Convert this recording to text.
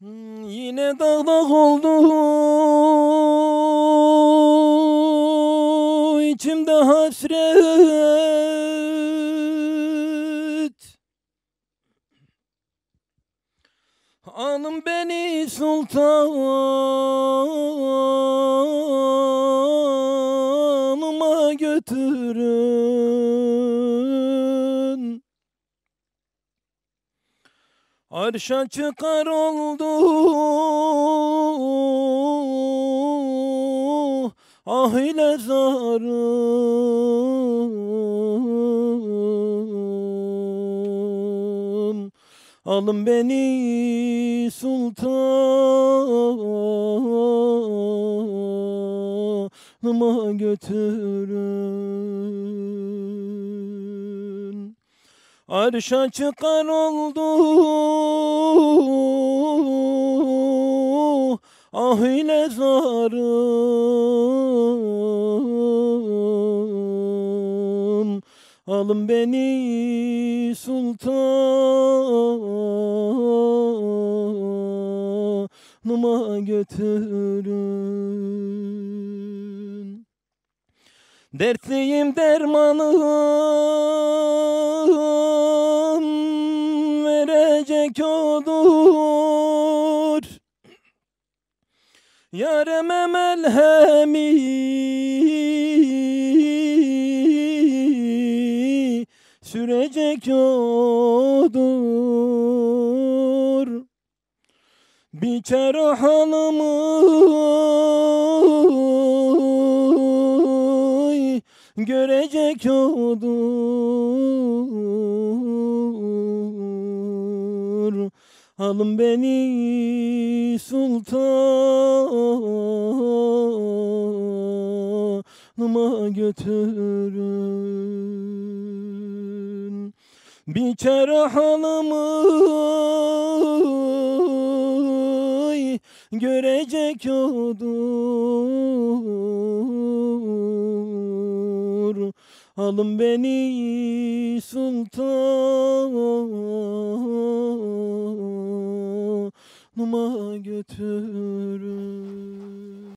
Hmm, Yine dağdak oldu içimde hasret. Alın beni sultanıma götürün Arşa çıkar oldu. Ah ile zarım Alın beni sultanıma götürün Arşa çıkar oldu. Ah ile zarım Alın beni sultanıma götürün. Dertliyim dermanım verecek odur Yareme melhemi sürecek odur Biçare hanımı görecek odur Alın beni sultanıma götürün. Biçare hanımı görecek odur. Alın beni Numa götürür.